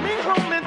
coming home.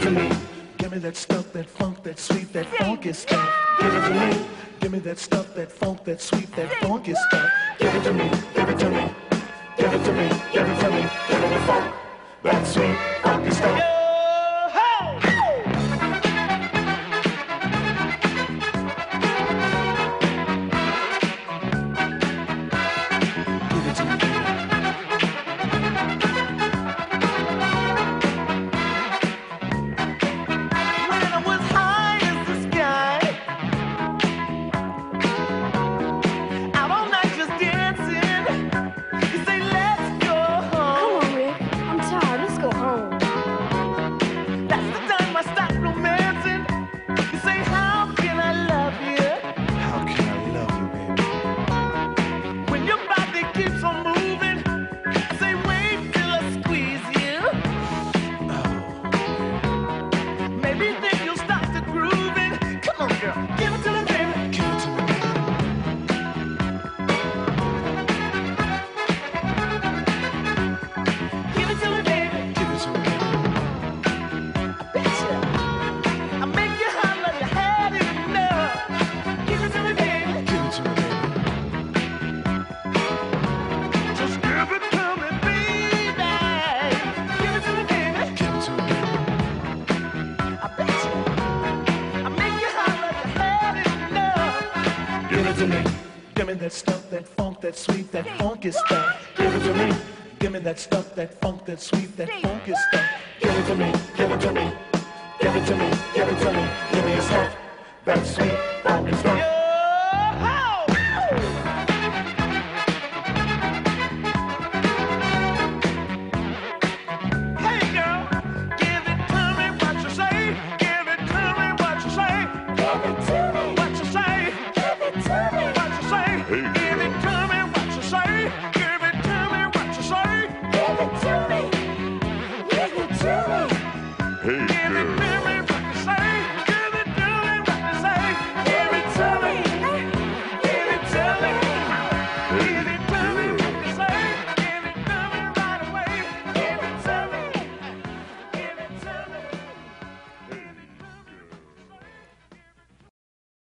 it to me. Give me that stuff, that funk, that sweet, that funky stuff. Give it to me. Give me that stuff, that funk, that sweet, that funky stuff. Give it to me. Give it to me. Give it to me. Give it to me. Give it the funk, that sweet. Give it to me. Give me that stuff, that funk, that sweet, that funky stuff. Give it to me. Give me that stuff, that funk, that sweet, that funky stuff. Give it to me. Give it to me. Give it to me. Give it to me. Give me your stuff, that sweet.